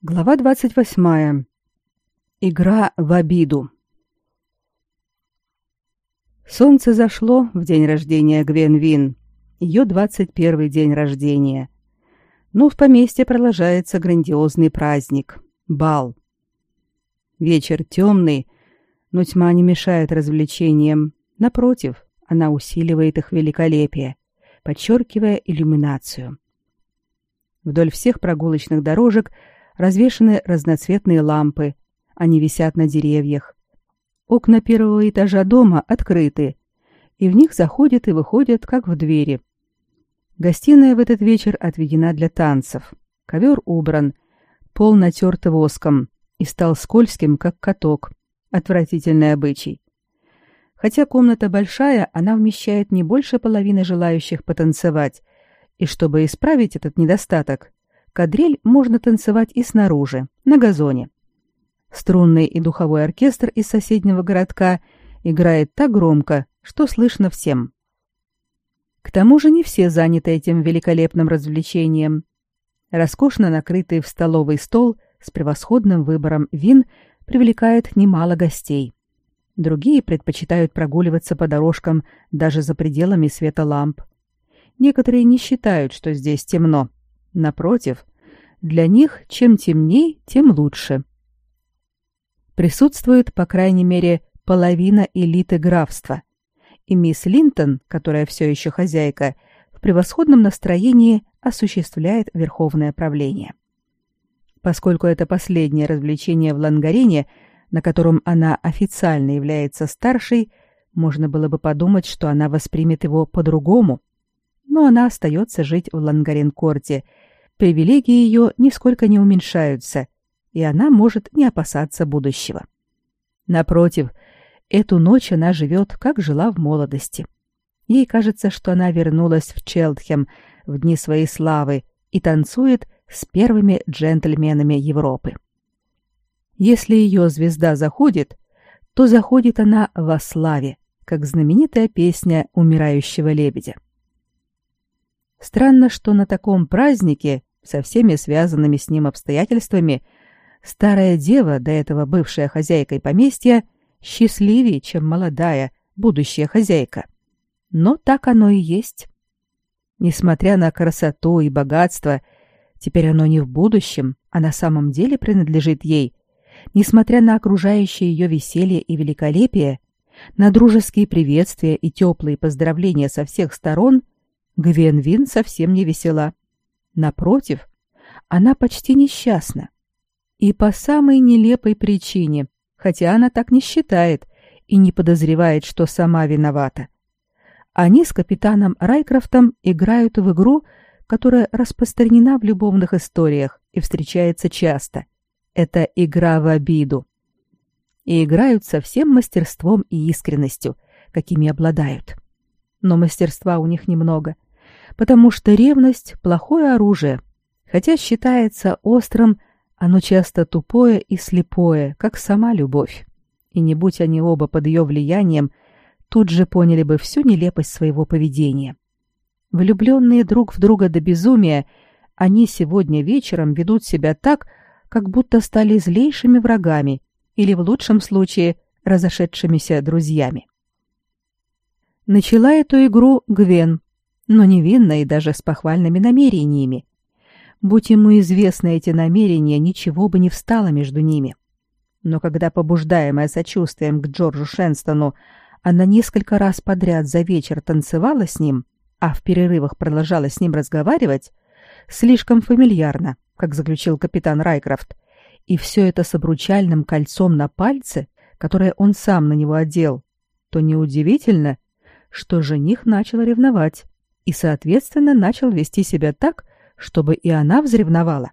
Глава 28. Игра в обиду. Солнце зашло в день рождения Гвен Вин, ее 21 день рождения. Но в поместье продолжается грандиозный праздник – бал. Вечер темный, но тьма не мешает развлечениям. Напротив, она усиливает их великолепие, подчеркивая иллюминацию. Вдоль всех прогулочных дорожек – развешаны разноцветные лампы. Они висят на деревьях. Окна первого этажа дома открыты, и в них заходят и выходят, как в двери. Гостиная в этот вечер отведена для танцев. Ковер убран, пол натерт воском и стал скользким, как каток. Отвратительный обычай. Хотя комната большая, она вмещает не больше половины желающих потанцевать, и чтобы исправить этот недостаток, кадриль можно танцевать и снаружи, на газоне. Струнный и духовой оркестр из соседнего городка играет так громко, что слышно всем. К тому же не все заняты этим великолепным развлечением. Роскошно накрытый в столовый стол с превосходным выбором вин привлекает немало гостей. Другие предпочитают прогуливаться по дорожкам даже за пределами света ламп. Некоторые не считают, что здесь темно. Напротив, для них чем темней, тем лучше. Присутствует, по крайней мере, половина элиты графства. И мисс Линтон, которая все еще хозяйка, в превосходном настроении осуществляет верховное правление. Поскольку это последнее развлечение в Лангарине, на котором она официально является старшей, можно было бы подумать, что она воспримет его по-другому. Но она остается жить в Лангарин-корте – привилегии ее нисколько не уменьшаются, и она может не опасаться будущего. Напротив, эту ночь она живет, как жила в молодости. Ей кажется, что она вернулась в Челтхем в дни своей славы и танцует с первыми джентльменами Европы. Если ее звезда заходит, то заходит она во славе, как знаменитая песня умирающего лебедя. Странно, что на таком празднике со всеми связанными с ним обстоятельствами, старая дева, до этого бывшая хозяйкой поместья, счастливее, чем молодая, будущая хозяйка. Но так оно и есть. Несмотря на красоту и богатство, теперь оно не в будущем, а на самом деле принадлежит ей. Несмотря на окружающее ее веселье и великолепие, на дружеские приветствия и теплые поздравления со всех сторон, Гвен Вин совсем не весела. Напротив, она почти несчастна. И по самой нелепой причине, хотя она так не считает и не подозревает, что сама виновата. Они с капитаном Райкрофтом играют в игру, которая распространена в любовных историях и встречается часто. Это игра в обиду. И играют со всем мастерством и искренностью, какими обладают. Но мастерства у них немного — потому что ревность – плохое оружие. Хотя считается острым, оно часто тупое и слепое, как сама любовь. И не будь они оба под ее влиянием, тут же поняли бы всю нелепость своего поведения. Влюбленные друг в друга до безумия, они сегодня вечером ведут себя так, как будто стали злейшими врагами или, в лучшем случае, разошедшимися друзьями. Начала эту игру Гвен, но невинно и даже с похвальными намерениями. Будь ему известны эти намерения, ничего бы не встало между ними. Но когда, побуждаемая сочувствием к Джорджу Шенстону, она несколько раз подряд за вечер танцевала с ним, а в перерывах продолжала с ним разговаривать, слишком фамильярно, как заключил капитан Райкрафт, и все это с обручальным кольцом на пальце, которое он сам на него одел, то неудивительно, что жених начал ревновать и, соответственно, начал вести себя так, чтобы и она взревновала.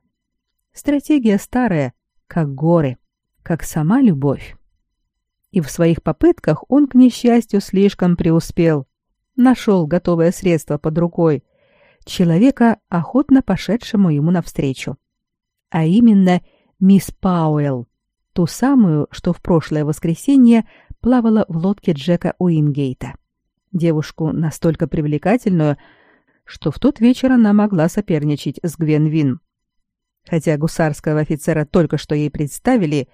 Стратегия старая, как горы, как сама любовь. И в своих попытках он, к несчастью, слишком преуспел. Нашел готовое средство под рукой, человека, охотно пошедшему ему навстречу. А именно мисс Пауэлл, ту самую, что в прошлое воскресенье плавала в лодке Джека Уингейта девушку настолько привлекательную, что в тот вечер она могла соперничать с Гвен Вин. Хотя гусарского офицера только что ей представили,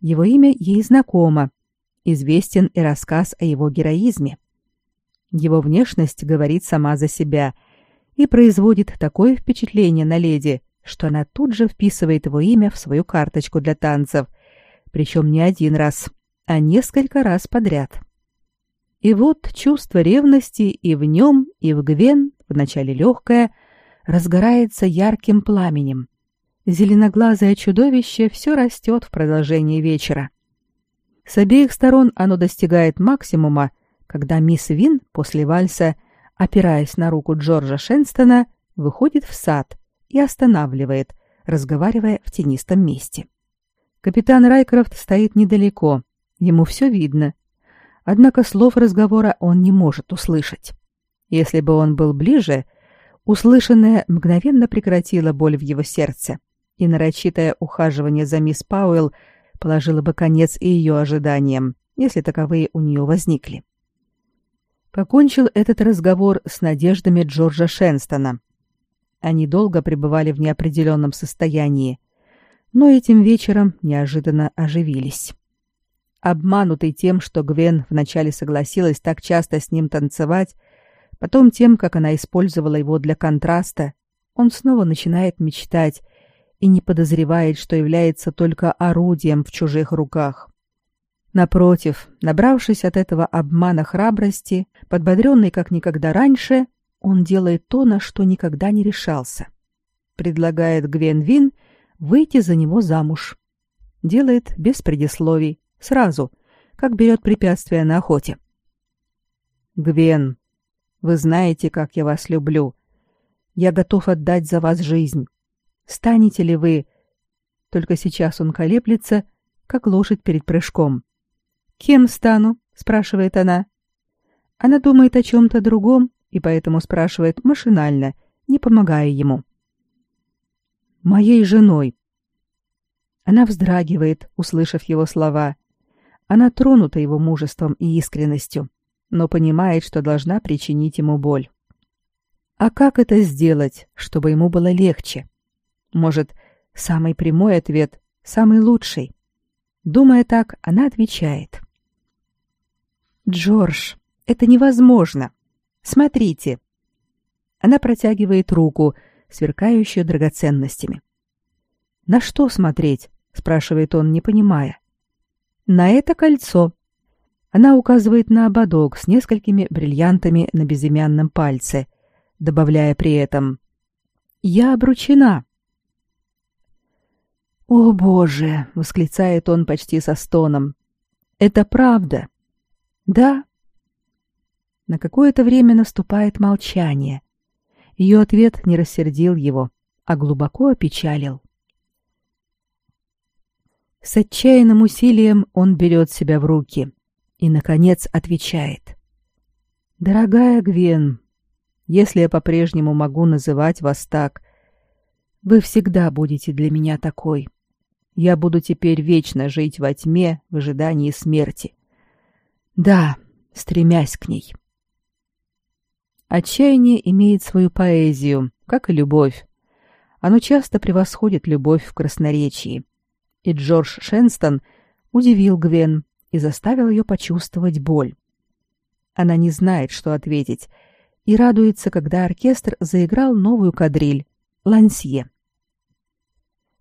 его имя ей знакомо. Известен и рассказ о его героизме. Его внешность говорит сама за себя и производит такое впечатление на леди, что она тут же вписывает его имя в свою карточку для танцев, причем не один раз, а несколько раз подряд. И вот чувство ревности и в нем, и в Гвен, вначале легкое, разгорается ярким пламенем. Зеленоглазое чудовище все растет в продолжении вечера. С обеих сторон оно достигает максимума, когда мисс Вин после вальса, опираясь на руку Джорджа Шенстона, выходит в сад и останавливает, разговаривая в тенистом месте. Капитан Райкрофт стоит недалеко, ему все видно. Однако слов разговора он не может услышать. Если бы он был ближе, услышанное мгновенно прекратило боль в его сердце, и нарочитое ухаживание за мисс Пауэлл положило бы конец и ее ожиданиям, если таковые у нее возникли. Покончил этот разговор с надеждами Джорджа Шенстона. Они долго пребывали в неопределенном состоянии, но этим вечером неожиданно оживились. Обманутый тем, что Гвен вначале согласилась так часто с ним танцевать, потом тем, как она использовала его для контраста, он снова начинает мечтать и не подозревает, что является только орудием в чужих руках. Напротив, набравшись от этого обмана храбрости, подбодренный как никогда раньше, он делает то, на что никогда не решался. Предлагает Гвен Вин выйти за него замуж. Делает без предисловий, сразу, как берет препятствие на охоте. «Гвен, вы знаете, как я вас люблю. Я готов отдать за вас жизнь. Станете ли вы...» Только сейчас он колеблется, как лошадь перед прыжком. «Кем стану?» — спрашивает она. Она думает о чем-то другом и поэтому спрашивает машинально, не помогая ему. «Моей женой». Она вздрагивает, услышав его слова. Она тронута его мужеством и искренностью, но понимает, что должна причинить ему боль. А как это сделать, чтобы ему было легче? Может, самый прямой ответ, самый лучший? Думая так, она отвечает. «Джордж, это невозможно. Смотрите». Она протягивает руку, сверкающую драгоценностями. «На что смотреть?» — спрашивает он, не понимая. «На это кольцо». Она указывает на ободок с несколькими бриллиантами на безымянном пальце, добавляя при этом «Я обручена». «О, Боже!» — восклицает он почти со стоном. «Это правда. Да. На какое-то время наступает молчание. Ее ответ не рассердил его, а глубоко опечалил. С отчаянным усилием он берет себя в руки и, наконец, отвечает. «Дорогая Гвен, если я по-прежнему могу называть вас так, вы всегда будете для меня такой. Я буду теперь вечно жить во тьме в ожидании смерти. Да, стремясь к ней. Отчаяние имеет свою поэзию, как и любовь. Оно часто превосходит любовь в красноречии. И Джордж Шенстон удивил Гвен и заставил ее почувствовать боль. Она не знает, что ответить, и радуется, когда оркестр заиграл новую кадриль — «Лансье».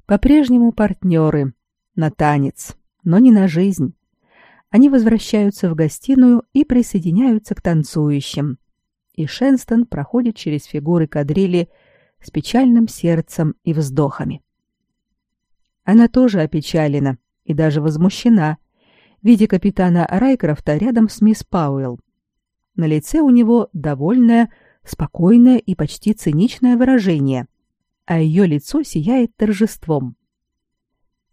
По-прежнему партнеры, на танец, но не на жизнь они возвращаются в гостиную и присоединяются к танцующим. И Шенстон проходит через фигуры кадрили с печальным сердцем и вздохами. Она тоже опечалена и даже возмущена, видя капитана Райкрофта рядом с мисс Пауэлл. На лице у него довольное, спокойное и почти циничное выражение, а ее лицо сияет торжеством.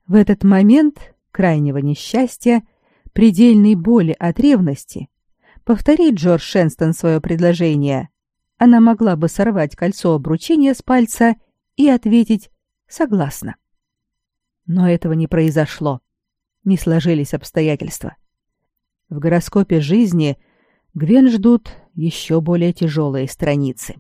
В этот момент крайнего несчастья предельной боли от ревности, повторит Джордж Шенстон свое предложение, она могла бы сорвать кольцо обручения с пальца и ответить «согласна». Но этого не произошло. Не сложились обстоятельства. В гороскопе жизни Гвен ждут еще более тяжелые страницы.